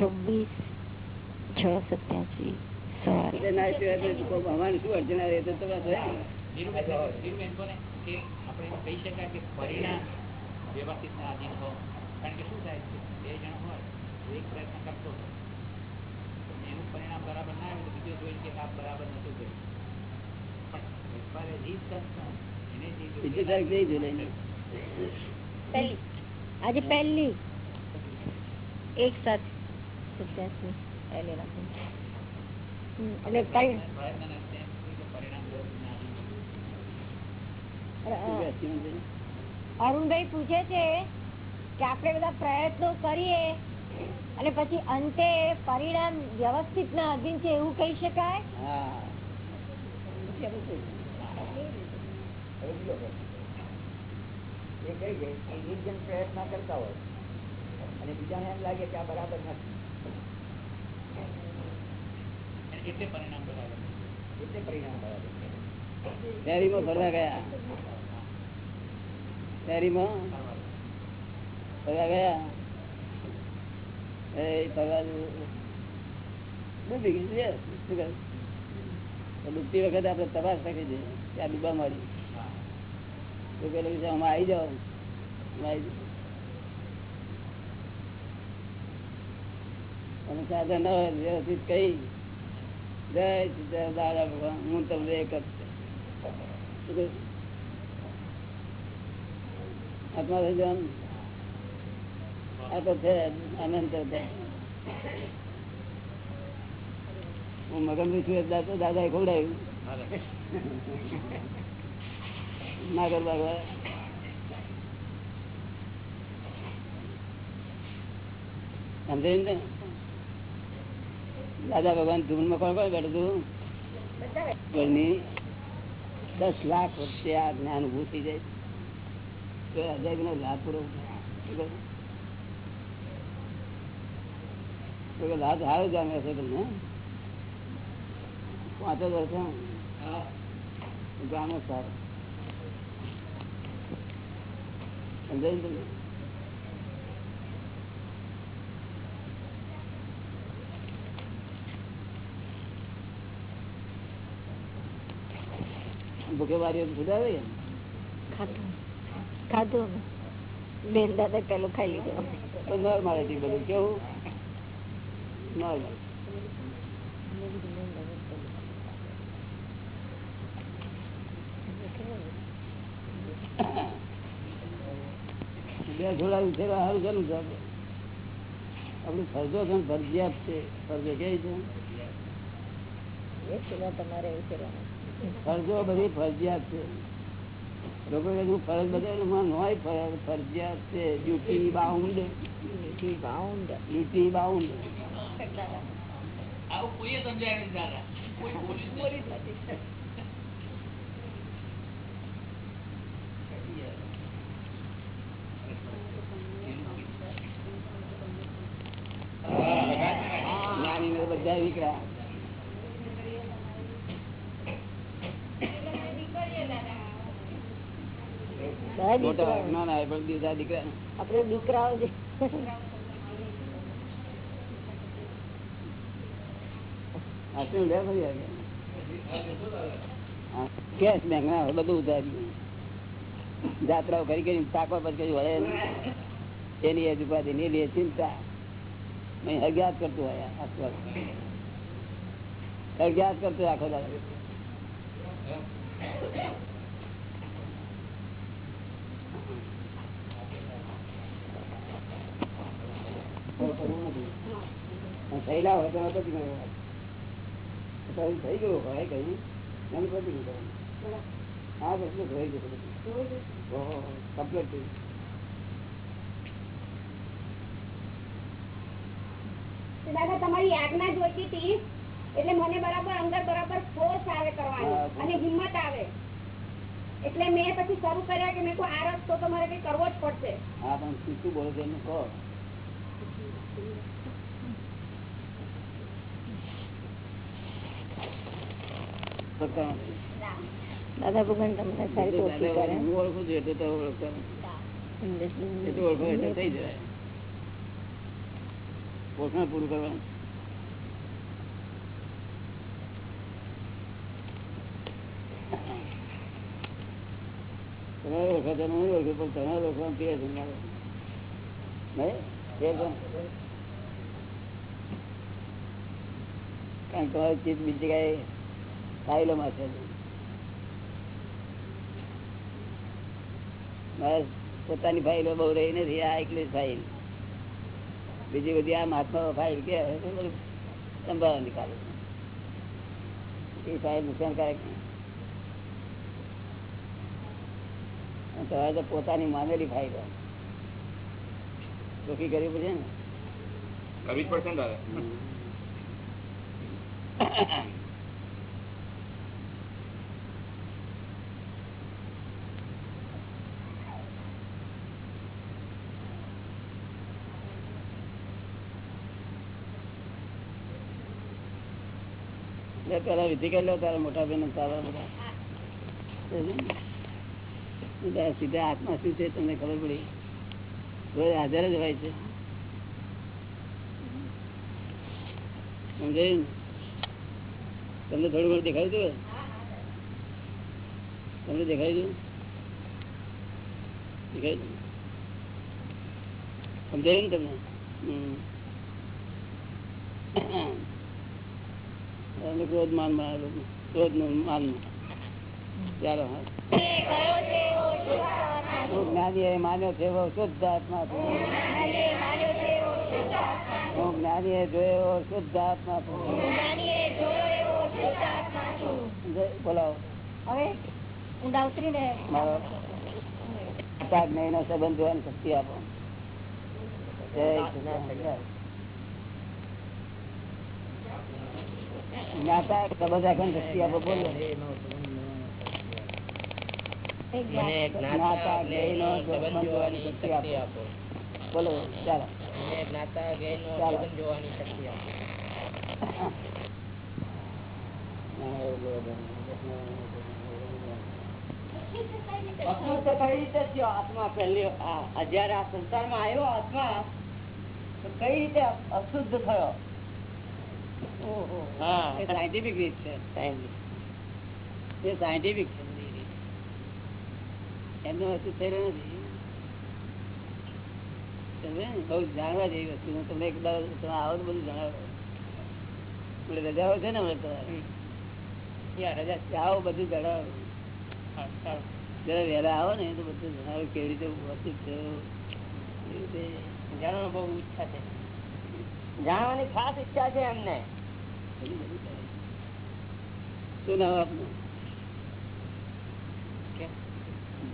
છવ્વીસ છ સત્યાસી સવારે એટલે ના સિવાય તો કોઈ ભગવાન શું અડચણ આવે એ તો તપાસ હોય ને. ધીરુબેન ધીરુબેન કોને કે આપણે એમ કહી શકાય કે પરિણામ વ્યવસ્થિત ના આધીન હો કારણ કે શું થાય છે બે જણ હોય તો એક પ્રયત્ન કરતો હોય પણ એનું પરિણામ બરાબર ના આવે તો બીજો જોઈને કે આ બરાબર નતું કર્યું પણ વેપારે his concern, એને જે જોઈએ બીજી તારીખ કઈ જુલાઈ પહેલી આજે પહેલી એક સાત સત્યાસી રાખો એટલે કઈ અરુણભાઈ પૂછે છે કે આપણે બધા પ્રયત્નો કરીએ અને પછી અંતે પરિણામ વ્યવસ્થિત ના અધીન છે એવું કહી શકાય? એ કહી એક જણ પ્રયત્ન કરતા હોય અને બીજાને એમ લાગે કે આ બરાબર નથી. એટલે પરિણામ બરાબર એટલે પરિણામ બરાબર છે. ફરવા ગયા? શહેરીમાં ફરવા ગયા? એ ફરવા ડૂબી ડૂબતી વખતે આપણે તપાસ કરી દઈએ. ત્યાં ડૂબા મારી તો પેલું આમાં આવી જાઓ. આવી જાઓ. અને સાધન વ્યવસ્થિત કહી જય દાદા ભગવાન. હું તમને એક જ. આત્મા જવાનું. આ તો છે અનંત હું મગન છું એટલે તો દાદા ખવડાવ્યું. નાગર બાગવા સમજાયું ને? દાદા ભગવાન ધૂનમાં કોણ કોણ બેઠું દસ લાખ વર્ષે આ જ્ઞાન ઉભું થઈ જાય. તો નો લાભ પૂરો લાભ સારો જામે છે તમને. પાંચ જ વર્ષ ગામો સારો. સમજાયું તમને? ભૂખે વારીઓ સુધારે ખાધું. ખાધું બેન દાદા પેલું ખાઈ લીધું તો નોર્માલિટી બધું. કેવું? નોર્મલ બે ઘોડા ઉછેરવા સારું ચાલુ છે આપણે આપણું ફરજો છે ને ફરજિયાત છે. ફરજો કેવી છે? એ પેલા તમારે એવું કરવાનું. ફરજો બધી ફરજિયાત છે. લોકો કે હું ફરજ નોય ફરજિયાત છે. Duty bound bound duty bound આવું કોઈએ સમજાય દાદા? કોઈ બોલ્યું નથી. બધા વિકરા બધા મોટા ના ના પણ બીજા દીકરા દીકરાઓ કેશ બેંક બધું ઉધારી જાત્રાઓ કરી કરી તાકવા પછી કઈ વળે. એની એ ઉપાધિ ની લે ચિંતા. અજ્ઞાત કરતું હોય આસપાસ અજ્ઞાત કરતું આખો દાડો. થયેલા હોય તો નથી કરવાનું. તો થઈ ગયું હોય કઈ એમ નથી કરવાનું. હા બધું થઈ ગયું બધું. કમ્પ્લીટ થઈ દાદા તમારી આજ્ઞા જોઈતી હતી. એટલે મને બરાબર અંદર બરાબર ફોર્સ આવે કરવાનો. હા, અને હિંમત આવે. એટલે મેં પછી શરૂ કર્યા કે મેં કોઈ આ રસ્તો તો મારે કઈ કરવો જ પડશે. હા પણ શું શું બોલો છો એમને કહો. પકડો. દાદા ભગવાન તમને સારી કરે. હું ઓળખું છું એટલે તો ઓળખતો એટલું ઓળખો એટલે થઈ જાય. પોષણ પૂરું કરવાનું. તમારે ઓળખાતા નહીં ઓળખે પણ તમારે ઓળખવાનું પીએ તમારે નહીં? કારણ કે તમારી ચીજ બીજી જગ્યાએ મારે પોતાની ફાઇલો બહુ રહી નથી આ એકલી ફાઇલ બીજી બધી આ મહાત્મા ફાઇલ કે સંભાળવા નીકાળે એ ફાઇલ નુકસાનકારક તમારે તો પોતાની માનેલી ફાઇલ ચોખ્ખી કરવી પડશે ને? કરવી જ પડશે ને પેલા વિધિ કરી લો મોટા બેન તારા બધા. સીધા હાથમાં શું છે તમને ખબર પડી? હાજર જ હોય છે. તમને થોડું ઘણું દેખાયું હતું તમને દેખાયું હતું દેખાયું? સમજાયું ને તમને? હમ. અને ક્રોધ માન ક્રોધનું માન ચાલો જ્ઞાની એ માન્યો છે એવો શુદ્ધ આત્મા છું. હું જ્ઞાની એ જોયો એવો શુદ્ધ આત્મા છું. બોલાવો. હવે ઊંડા ઉતરીને મારો સંબંધ જોવાની શક્તિ આપો. જય જ્ઞાતા સંબંધ રાખવાની શક્તિ આપો. બોલો બોલો ચાલો. આત્મા પહેલી જયારે આ સંસારમાં આવ્યો આત્મા તો કઈ રીતે અશુદ્ધ થયો? હા સાયન્ટિફિક રીત છે. એ સાયન્ટિફિક છે એમનો વસ્તુ થયેલો નથી. સમજે જાણવા જેવી વસ્તુ. હું એક દાડો તમે આવો તો બધું જણાવો. આપણે રજાઓ છે ને હમણાં તમારે? આવો બધું જણાવો. જરા વહેલા આવો ને તો બધું જણાવો કેવી રીતે વસ્તુ રીતે? જાણવાની બહુ ઈચ્છા છે. જાણવાની ખાસ ઈચ્છા છે એમને. શું નામ આપનું?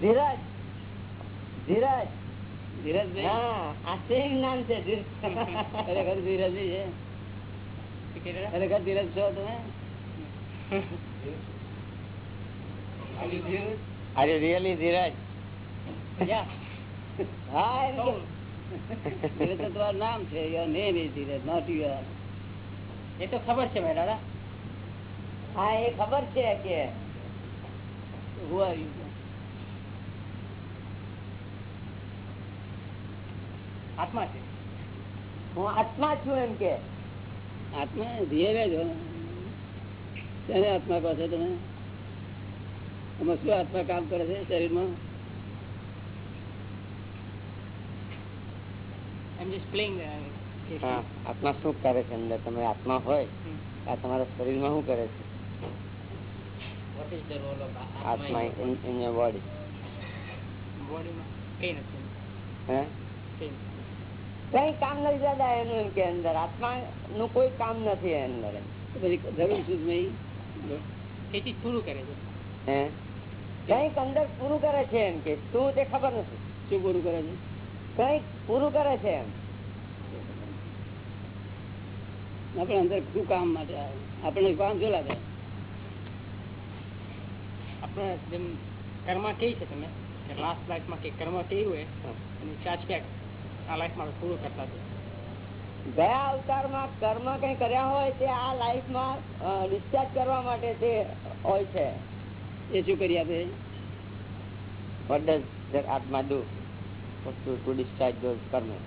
ધીરજ. ધીરજ. ધીરજભાઈ? હા આ સેમ નામ છે ધીરજ. ખરેખર છે. ખરેખર? ધીરજ છો તમે? અરે રિયલી ધીરજ. હા ધીરજ આત્મા છે. હું આત્મા છું એમ કે. આત્મા? ધીરે જ. શેને આત્મા કહો છો તમે? આમાં શું આત્મા કામ કરે છે શરીરમાં એમ જસ્ટ પ્લેઇંગ હા આત્મા શું કરે છે અંદર? તમે આત્મા હોય આ તમારા શરીરમાં શું કરે છે? આત્મા ઇન યોર બોડી કઈ કામ નથી દાદા એનું એમ કે અંદર. આત્મા નું કોઈ કામ નથી અંદર. પછી જરૂર પૂરું કરે છે. હે? કંઈક અંદર પૂરું કરે છે એમ કે. શું તે ખબર નથી. શું પૂરું કરે છે? કંઈક પૂરું કરે છે એમ. આપણે અંદર શું કામ માટે આપણે કામ શું લાગે આપણે જેમ કર્મ કહી છે તમે લાસ્ટ લાઈફમાં કે કર્મ કહ્યું હોય અને ચાર્જ આ લાઈફમાં પૂરું કરતા છે ગયા અવતારમાં કર્મ કઈ કર્યા હોય તે આ લાઈફમાં ડિસ્ચાર્જ કરવા માટે તે હોય છે. એ શું કરી આપે What Atma that Atma do? Discharge to discharge those karma?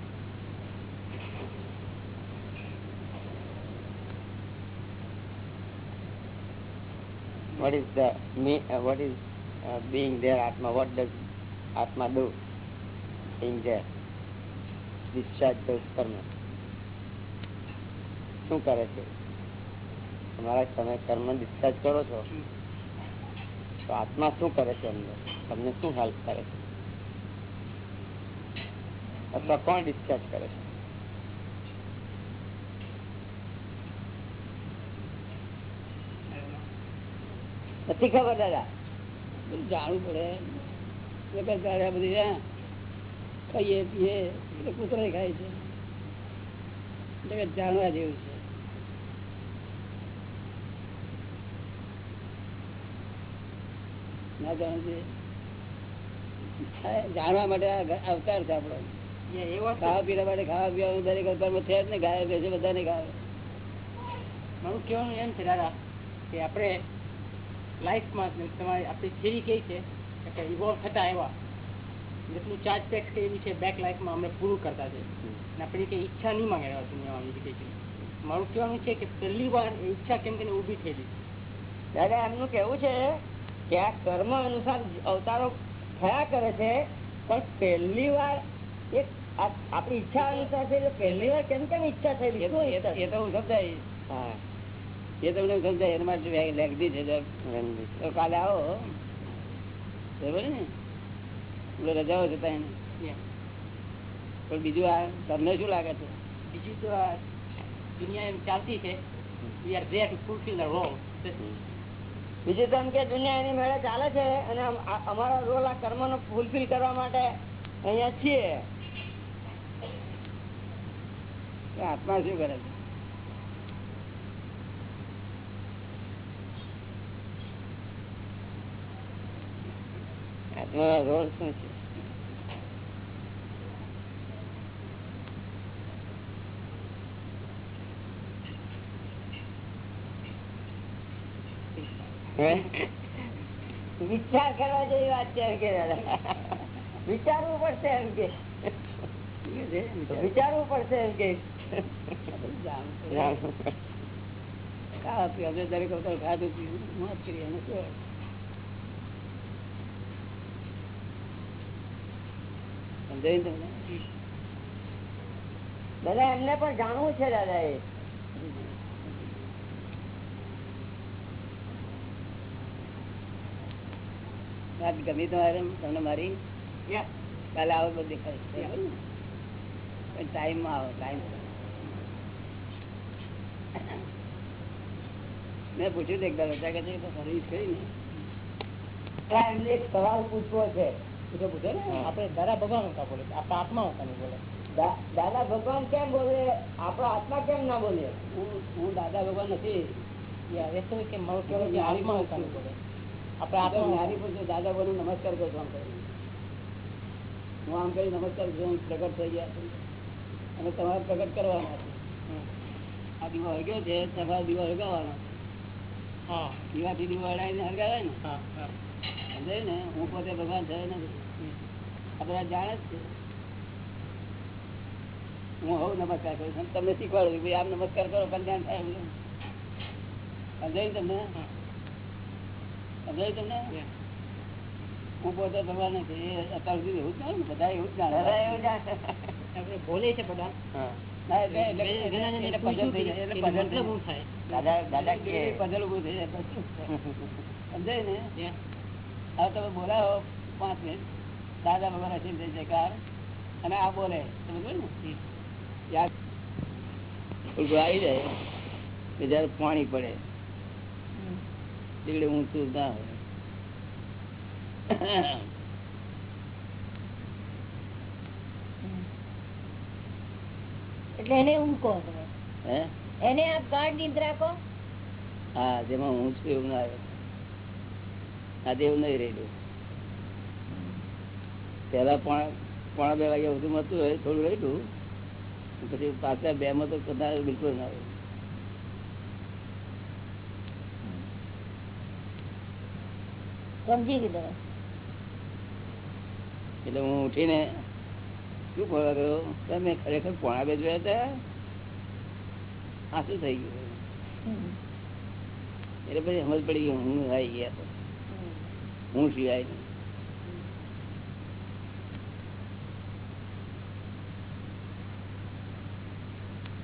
What is the me uh, what is uh, being there atma what does atma do being there discharge those karma શું કરે છે તમારા તમે કર્મ ડિસ્ચાર્જ કરો છો તો આત્મા શું કરે છે અંદર તમને શું હેલ્પ કરે છે અથવા કોણ ડિસ્ચાર્જ કરે છે નથી ખબર દાદા. જાણવું પડે? બધી ખાઈએ પીએ એટલે કૂતરા ખાય છે. એટલે જાણવા જેવું છે. ના જાણવું માટે અવતાર છે આપણો. ખાવા પીવા માટે ખાવા પીવાનું દરેક અવતારમાં છે જ ને ગાય બેસે બધાને ખાવે. મારું કહેવાનું એમ છે દાદા કે આપણે લાઈફમાં તમારી આપણી થિયરી કઈ છે? કે ઇવોલ્વ થતા આવ્યા. જેટલું ચાર્જ પેક એવી છે બેક લાઈફમાં અમને પૂરું કરતા છે અને આપણી કંઈ ઈચ્છા નહીં માંગે દુનિયામાં બીજી કઈ મારું કહેવાનું છે કે પહેલી વાર ઈચ્છા કેમ કે ઊભી થયેલી દાદા એમનું કેવું છે કે આ કર્મ અનુસાર અવતારો થયા કરે છે પણ પહેલી વાર એક આપણી ઈચ્છા અનુસાર છે એટલે પહેલી વાર કેમ કેમ ઈચ્છા થયેલી? એ તો હું સમજાય હા. એ તમને સમજાય એના માટે લે- છે તો કાલે આવો. બરોબર ને? રજાઓ છે ત્યાં. પણ બીજું આ તમને શું લાગે છે? બીજું તો આ દુનિયા એમ ચાલતી છે. વી આર બીજું તો એમ કે દુનિયા એની મેળે ચાલે છે અને અમ- અમારો રોલ આ કર્મ નો ફૂલફિલ કરવા માટે અહીંયા છીએ. આત્મા શું કરે છે? આત્માનો રોલ શું છે વિચાર કરવા જેવી વાત છે એમ કે વિચારવું પડશે એમ કે વિચારવું પડશે એમ કે. ખાવા પીવા આપણે દરેક વખત ખાધું પીવું મોત કરી શું હોય? સમજાયું તમને? દાદા એમને પણ જાણવું છે દાદા એ. વાત ગમી તમારે તમને મારી. કાલે આવો બધું દેખાય. પણ ટાઈમમાં આવો ટાઈમ મેં પૂછ્યું એક દાદા કે તો સર્વિસ કરી ને. એમને એક સવાલ પૂછવો છે. પૂછો પૂછે ને આપણે દાદા ભગવાન કા બોલે આપણા આત્મા નહીં બોલે. દાદા ભગવાન કેમ બોલે? આપણો આત્મા કેમ ના બોલે? હું હું દાદા ભગવાન નથી. યા તો કે મારું કહેવાનું કે આત્મા હતા નહીં બોલે. આપણે આપણે આત્મા જ્ઞાની પુરુષો દાદા ભગવાન નમસ્કાર કરું આમ કરી હું આમ કરી નમસ્કાર કરું પ્રગટ થઈ ગયા અને તમારે પ્રગટ કરવાના આ દીવો હળગ્યો છે તમારે દીવો હળગાવવાનો હા. દીવાથી દીવો હળાવીને હળગાવે ને? હા હા. સમજાય ને હું પોતે ભગવાન થયો નથી આ બધા જાણે જ છે. હું હવ નમસ્કાર કરું છું તમને શીખવાડું ભાઈ આમ નમસ્કાર કરો કલ્યાણ થાય એમ સમજાયું તમને? સમજાયું તમને? હું પોતે ભગવાન નથી એ અત્યાર સુધી એવું જ ને બધા એવું જ જાણે. એવું જાણે. બોલે છે બધા. દાદા દાદા કે જાય. ઉભું થઈ જાય સમજાય ને. હવે તમે બોલાવો પાંચ મિનિટ. દાદા ભગવાન હસી જય જયકાર. અને આ બોલે. તમે જોયું ને? યાદ. ઉભું આવી જાય. કે જયારે પાણી પડે. એટલે ઊંચું ના હોય. એટલે એને ઊંઘો તમે. હે? એને આપ ગાઢ નિદ્રા કહો હા જેમાં હું છું એવું ના આવે આજે એવું નહીં રહેલું. પેલા પોણા પોણા બે વાગ્યા બધું મતું હોય થોડું રહેલું. પછી પાછા બે માં તો કદાચ બિલકુલ ના આવે સમજી ગયું એટલે હું ઉઠીને શું બોલા ગયો? તમે ખરેખર પોણા બે જોયા હતા? આ શું થઈ ગયું. એટલે પછી સમજ પડી ગયું હું આવી ગયા તો. હું સિવાય.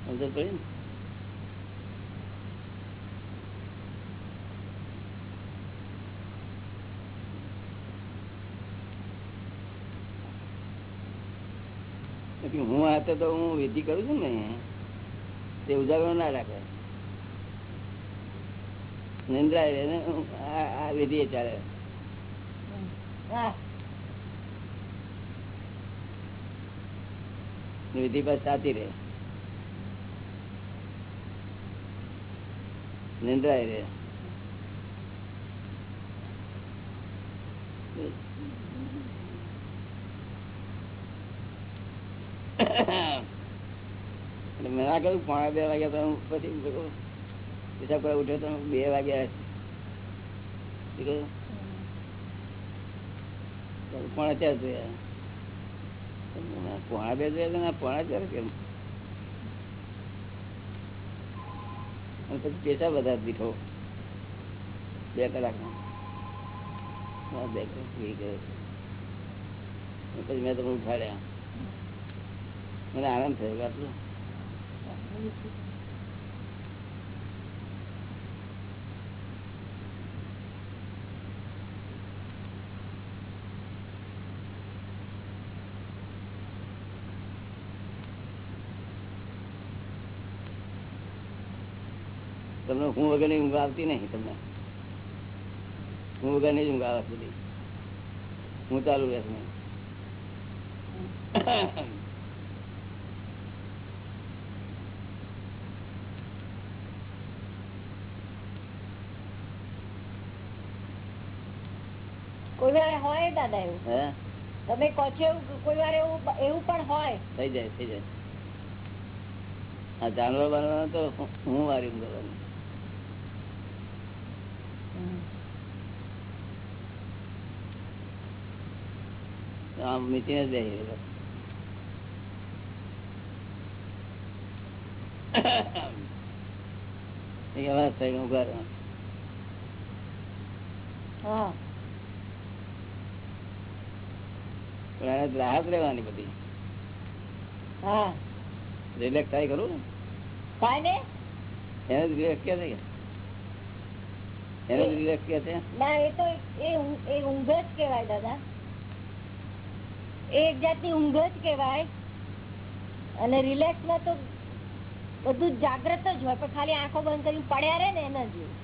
સમજ પડી ને? હું હાથે તો હું વિધિ કરું છું ને તે ઉજાગરો ના રાખે. નિંદ્રા આ વિધિ ચાલે. વિધિ સાચી રે નિંદ્રાય મેં ના કહ્યું પોણા બે વાગ્યા તો પછી હિસાબ કરવા ઉઠ્યો તો બે વાગ્યા પોણા ચાર જોયા પોણા બે પોણા ચાર કેમ? પછી પેશાબ બધા દીઠો. બે કલાકનો બે કલાક પછી મેં તમને ઉઠાડ્યા. મને આનંદ થયો આટલું હું વગરની ઊંઘ આવતી નહીં તમને. હું વગરની જ ઊંઘ આવે હું ચાલુ વાર હોય દાદા એવું? હે? તમે કહો છો કોઈ વાર એવું એવું પણ હોય. થઈ જાય થઈ જાય. આ જાનવર બાનવર તો હું- વારી કરવાની આમ મીટીને જ બેસી થઈને હા. પણ રાહત રહેવાની બધી. હા. રિલેક્સ થાય ખરું ને? એને જ રિલેક્સ કે છે એને જ રિલેક્સ કે છે? ના એ તો એ ઊંઘ- જ કેવાય દાદા. એ એક જાતની ઊંઘ જ કેવાય અને રિલેક્સમાં તો બધું જાગ્રત જ હોય પણ ખાલી આંખો બંધ કરીને પડ્યા રે ને એના જેવું.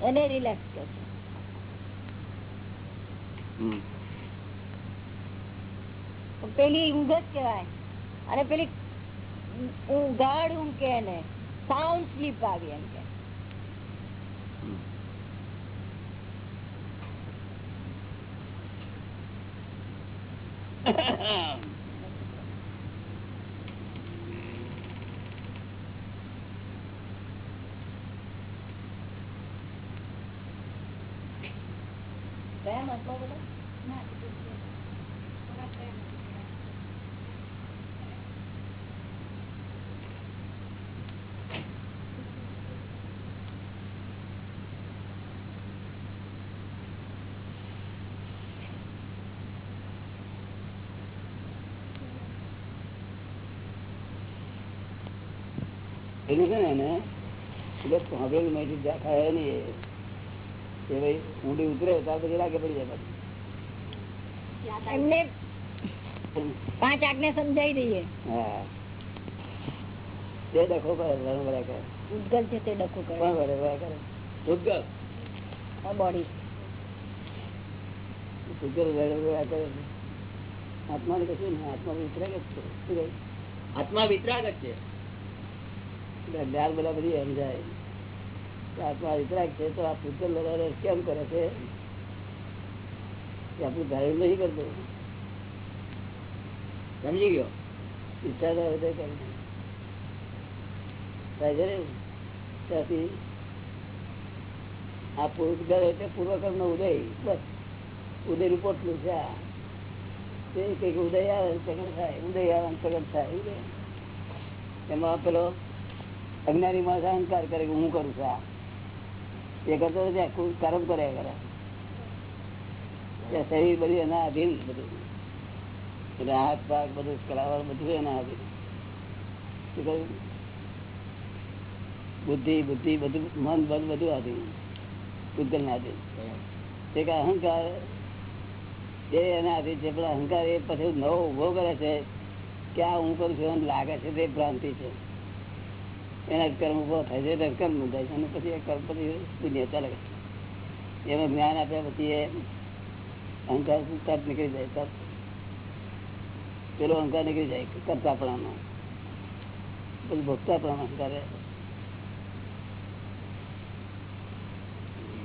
એને રિલેક્સ કે છે. પેલી ઊંઘ જ કેવાય અને પેલી ગાઢ ઊંઘ કે એને. સાઉન્ડ સ્લીપ આવી એમ કે. કયા મતલબ એનું છે ને એને એટલે સાંભળેલું માહિતી ખાય નહીં એ. ભાઈ ઊંડી ઉતરે ત્યાર પછી લાગે પડી જાય એમને પાંચ આજ્ઞા સમજાવી દઈએ. હા. બે ડખો કરે ઘણું કરે. ઉદગલ છે તે ડખો કરે. કોણ કરે બધા કરે? ઉદ્ગલ બોડી. ઉદ્ગલ બધા બધા કરે આત્માને કશું નહીં આત્મા ઉતરે જ છે? આત્મા વિતરાગ જ છે. જ્ઞાન બધા બધી સમજાય આત્મા વિતરાક છે, તો આ પૂતલ બધા કેમ કરે છે? આપણું ધારણ નહીં કરતો. સમજી ગયો? ઈચ્છા તો હવે કરે? ત્યાંથી આ પૂતગલ એટલે પૂર્વકર્મ નો ઉદય. બસ. ઉદયનું પોટલું છે આ. તે કંઈક ઉદય આવે ને થાય. ઉદય આવે ને થાય. ઉદય. એમાં પેલો અજ્ઞાની માણસ અહંકાર કરે કે હું કરું છું એ કરતો કર્મ કરે. કરે શરીર બધું એના આધીન બધું. એટલે હાથ પાક બધું કરાવવા બધું એના આધીન? બુદ્ધિ બુદ્ધિ બધું, મન બન બધું આધીન. પૂતગલ ના આધીન. તે કે અહંકાર એ એના આધીન છે, પણ અહંકાર એ પછી નવો ઊભો કરે છે કે આ હું કરું છું એમ લાગે છે, તે ભ્રાંતિ છે. એના કર્મ ઊભો થાય છે કર્મ બંધાય છે અને પછી કર્મ પછી દુનિયા ચાલે એમાં જ્ઞાન આપ્યા પછી એ અહંકાર તરત નીકળી જાય, તરત પેલો અહંકાર નીકળી જાય કરતાપણામાં પછી ભોગતાપણામાં અહંકાર રહે.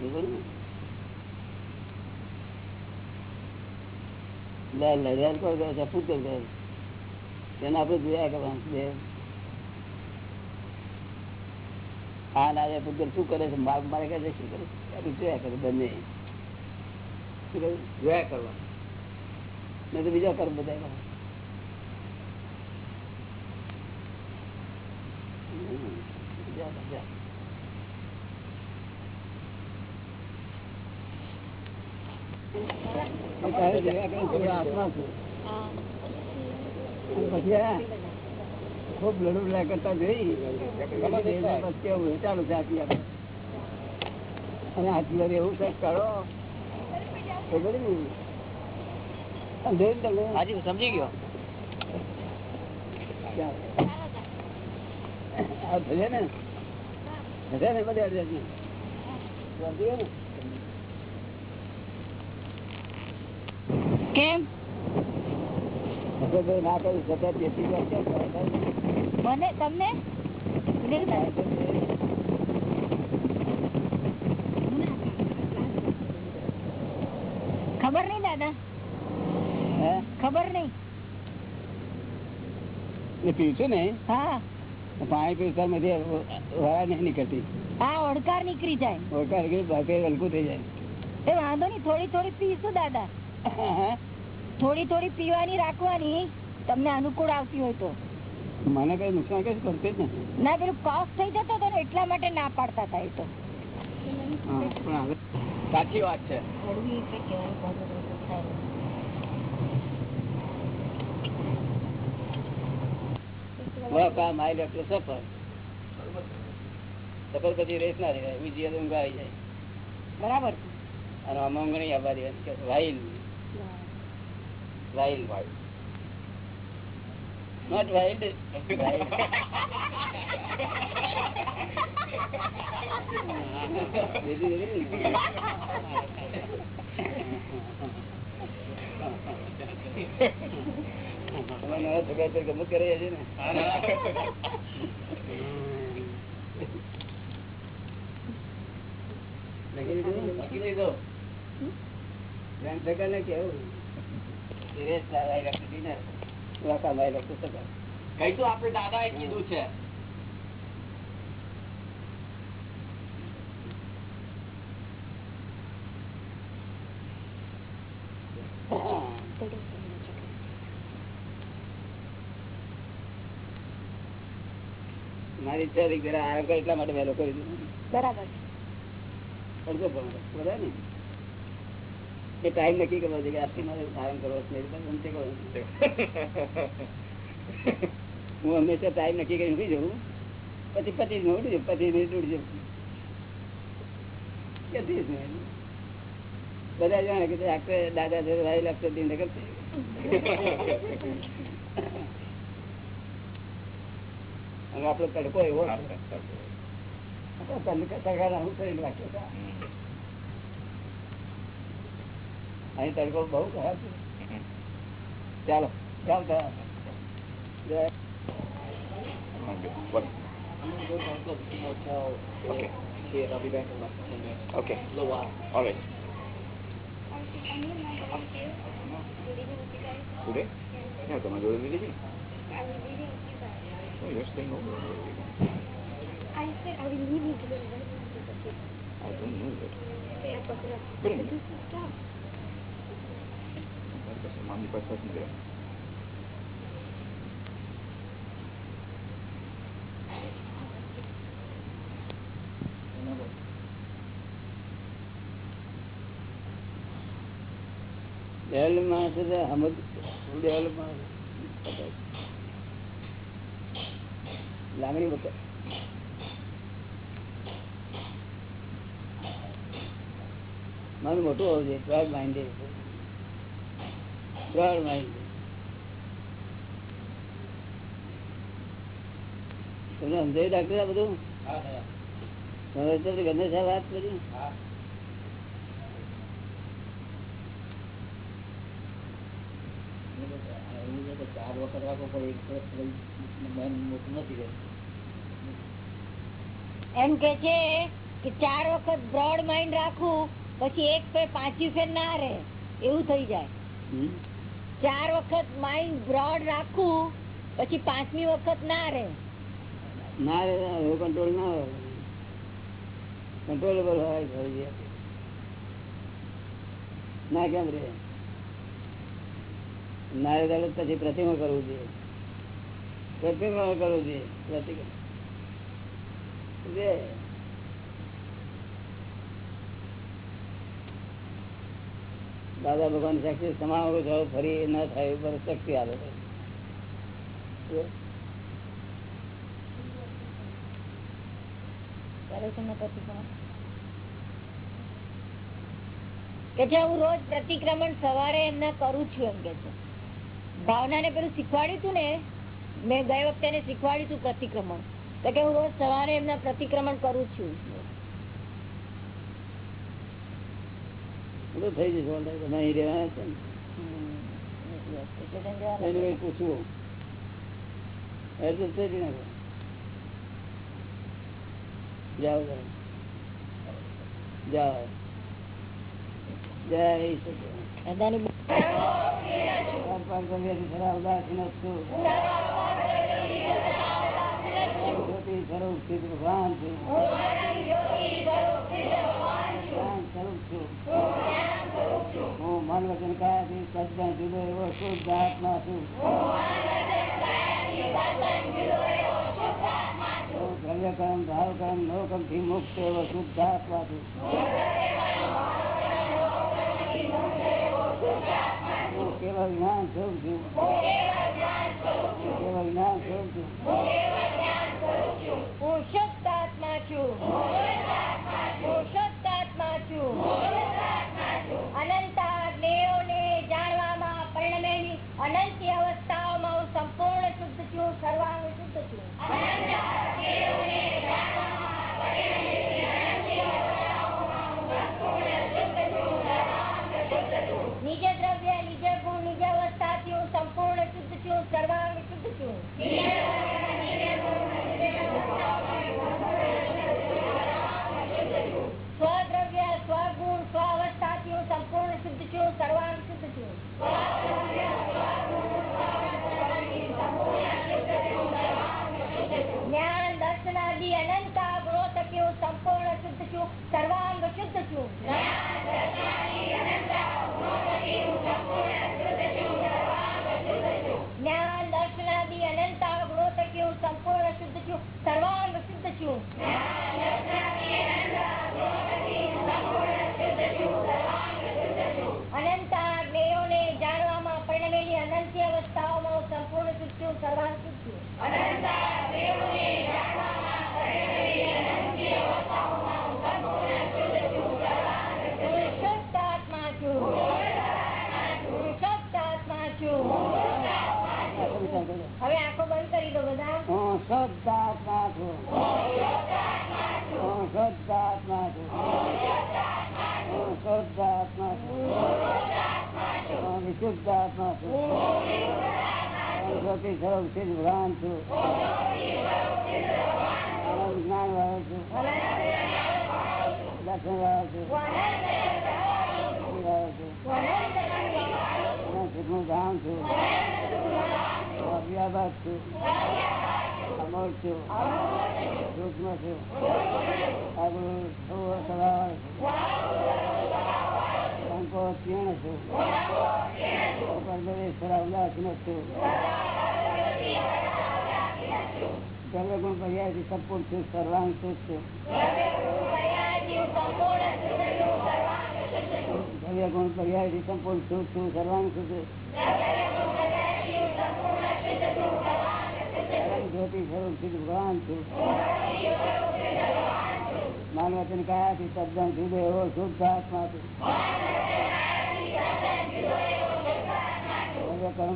બરોબર ને? લે- લડ્યા કોણ કરે છે? કરે તેને આપણે જોયા કરવાનું બે આ ના પૂતગલ શું કરે છે? માર મારે કહે છે શું કરે જોયા કરે બંને. જોયા કરવા નહીં તો બીજા કર્મ બધા પછી ખૂબ લડું લડા કરતા જોઈ. કેવું ચાલુ છે આટલી આપણે. અને આટલી વાર એવું કંઈક કરો સમજી ગયો. આ થશે ને. થશે ને બધી અડધે સમજી ગયો ને કેમ? ના કરી કરે? મને તમને ખબર નહીં દાદા? ખબર નહીં. ને? હા. પાણી પીવતા માંથી વરા નહીં નીકળતી. હા ઓડકાર નીકળી જાય. હલકું થઈ જાય. એ વાંધો નહીં થોડી થોડી પીશું દાદા. થોડી થોડી પીવાની રાખવાની તમને અનુકૂળ આવતી હોય તો. મને કઈ નુકસાન કઈ કરતી જ નથી. ના પેલું કફ થઈ જતો હતો ને એટલા માટે ના પાડતા હતા એ તો. હા, પણ હવે સાચી વાત છે. સફર. સફર પછી રેસ ના રહે બીજી વાર ઊંઘ આવી જાય. બરાબર. અને આમાં ઊંઘ નહીં આવવા કે વાઇલ વાઇલ. નોટ wild ગમત કરે છે ને લખી દીધું કેવું કઈ તો આપણે દાદા એ કીધું છે. મારી ઈચ્છા હતી જરા આરામ કરે એટલા માટે વહેલો કરી દીધું. બરાબર. ને. એ ટાઈમ નક્કી કરવો છે કે આજથી મારે ધારણ કરવો છે. હું હંમેશા ટાઈમ નક્કી કરી ઉઠી જવું પછી પચીસ મિનિટ ઉઠી જવું પચીસ મિનિટ ઉઠી જવું ત્રીસ મિનિટ. બધા જાણે કે આખરે દાદા જોડે વાઈ લાગતો દિન કરશે અને આપણો તડકો એવો તડકા. તડકાના હું કરીને રાખ્યો છે. અહીં તડકો બહુ ખરાબ છે ચાલો ચાલ તો જય What? Okay. Okay. All right. Today? Yeah, તમારા જોડે લીધી છે? Oh, you're staying over. I said I will leave you to the rest of the day. I don't know that. Yeah, but Wait a minute. this is stuff. પછી mummy પાસે જ del માણસ Hamad del માણસ લાગણી બતાવી મન મોટું હોવું જોઈએ ટ્વેલ્વ માઇન્ડેડ બ્રોડ માઇન્ડ તમને સમજાયું ડાક્ટર આ બધું? ગમે છે વાત કરી. ચાર વખત રાખો પડે મન મોટું નથી એમ કે છે કે ચાર વખત બ્રોડ માઇન્ડ રાખવું પછી એક ફેર પાંચી ફેર ના રહે. એવું થઈ જાય. હમ? ચાર વખત માઇન્ડ બ્રોડ રાખવું પછી પાંચમી વખત ના રે ના રે કંટ્રોલ ના હોય. કંટ્રોલેબલ હોય ના, કેમ રે? ના રે પછી પ્રતિમા કરવું જોઈએ પ્રતિમા કરવું જોઈએ પ્રતિક્રમણ દાદા ભગવાન શક્તિ સમાવો છો ફરી ન થાય એવું શક્તિ આવે છે હું રોજ પ્રતિક્રમણ સવારે એમના કરું છું એમ કે છે. ભાવના ને પેલું શીખવાડ્યું હતું ને, મેં ગઈ વખતે શીખવાડ્યું હતું પ્રતિક્રમણ. કે હું રોજ સવારે એમના પ્રતિક્રમણ કરું છું. બધું થઈ જશે તમે અહીં રહેવાના છો ને? એને કંઈ પૂછવું? એટલે થઈ નાખો જાઓ જાઓ જાઓ. જય ઉદાસીન છું. જ્યોતિ હું મન વચન કાયાથી સજ્જન જુદો એવો શુદ્ધ આત્મા છું હું દ્રવ્ય કર્મ ભાવ કર્મ નો થી મુક્ત એવો શુદ્ધ આત્મા છું કેવળ જ્ઞાન સ્વરૂપ છું? કેવળ જ્ઞાન સ્વરૂપ છું? શુદ્ધ આત્મા છું. શુદ્ધ આત્મા છું. અનંત દેવને જાણવામાં પરિણમેલી અનંત અવસ્થાઓમાં હું સંપૂર્ણ શુદ્ધ છું, સર્વાંગ શુદ્ધ છું. શુદ્ધ સર્વાંગ સર્વાંગ છે. ભવ્ય ગુણ પર્યાય સંપૂર્ણ સુખ છું સર્વાંગ સુખ. જ્યોતિ સ્વરૂપ ભગવાન છું. માન કયાથી તદ્દન જુદો એવો શુદ્ધ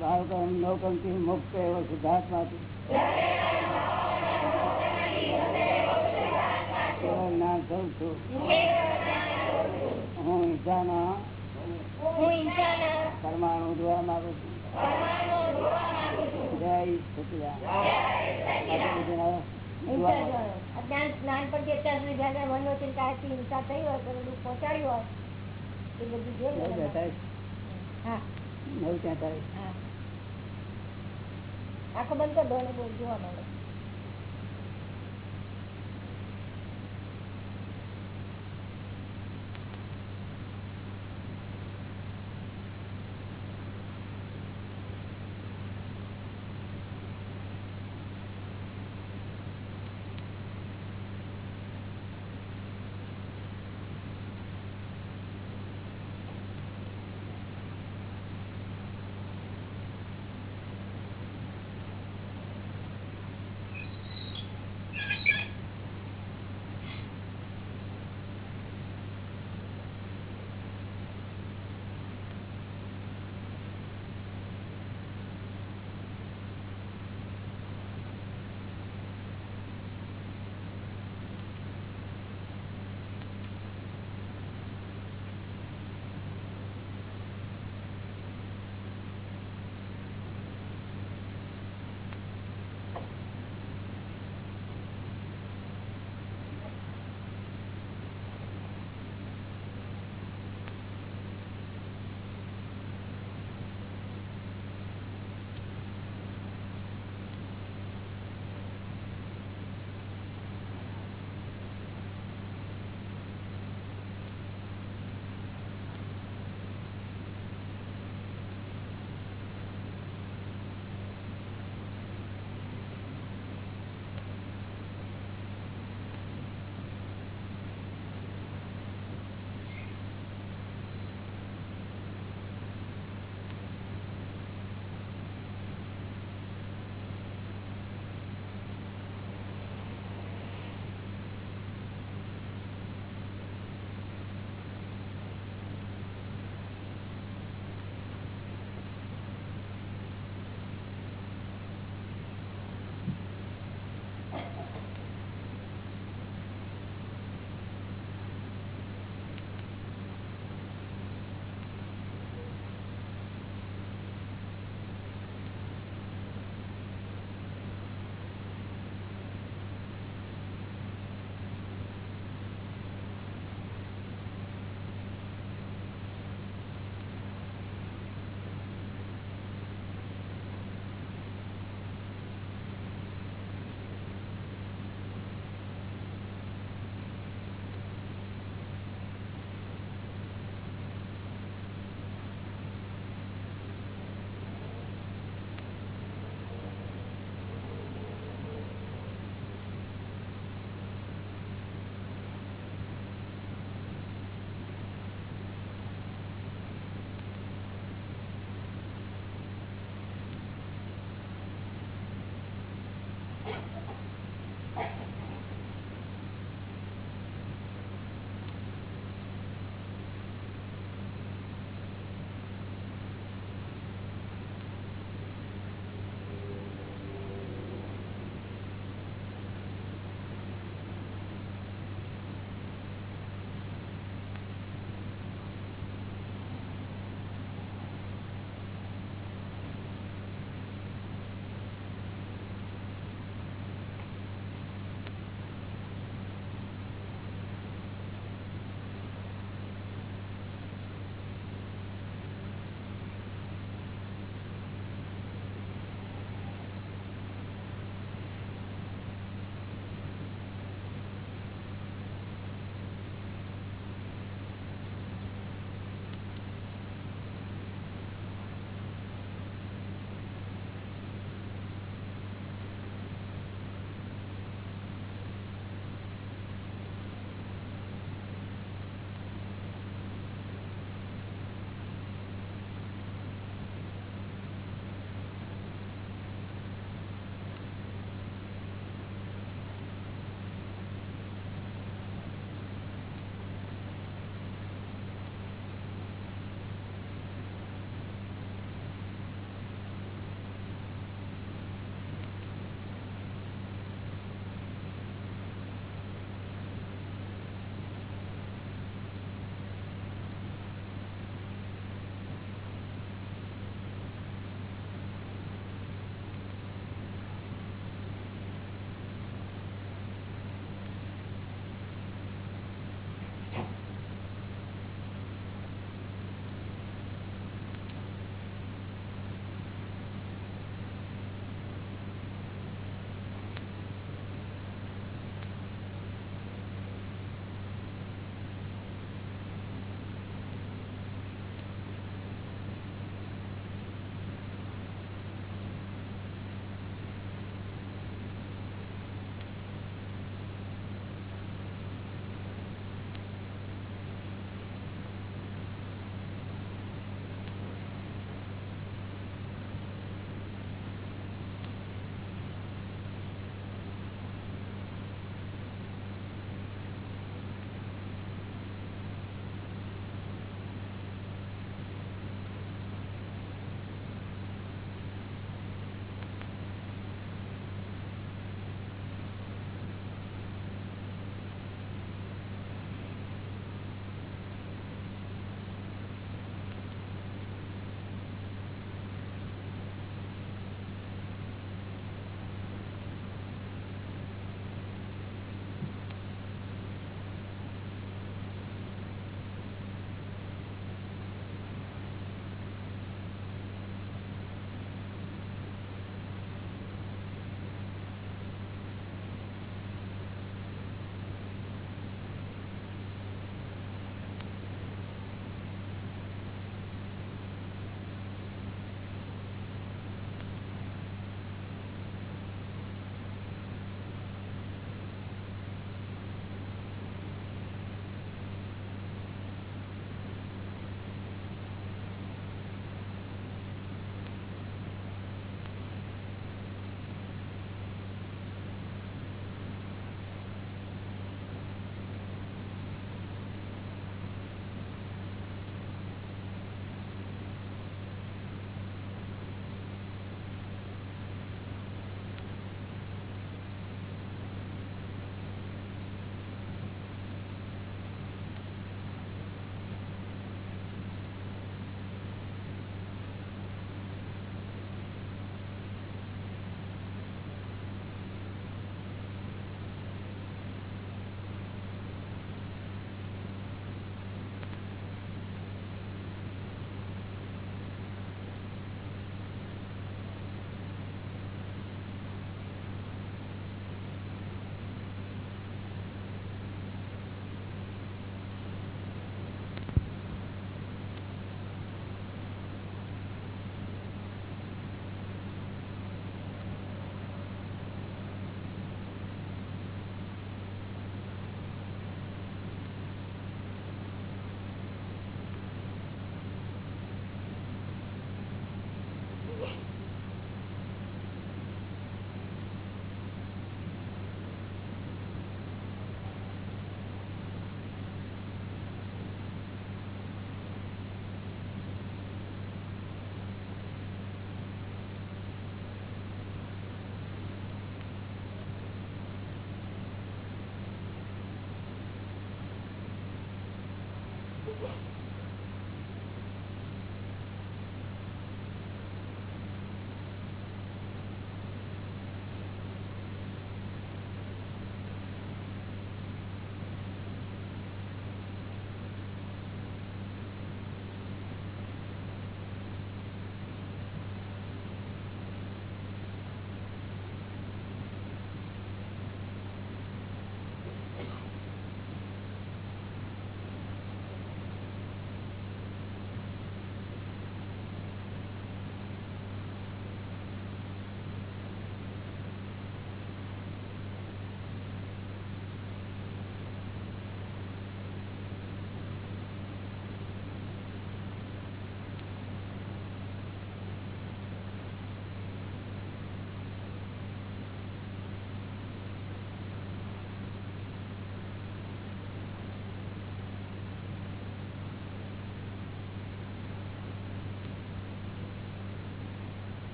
ભાવ કર્મ નો કર્મથી મુક્ત એવો શુદ્ધાત્મા જ્ઞાન સ્વરૂપ છું હું. ઈચ્છાના પરમાણુ જોવા માંગુ છું જય સચિદાન જ્ઞાન નાનપણથી અત્યાર જોવા જ્યાં